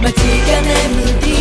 街が眠り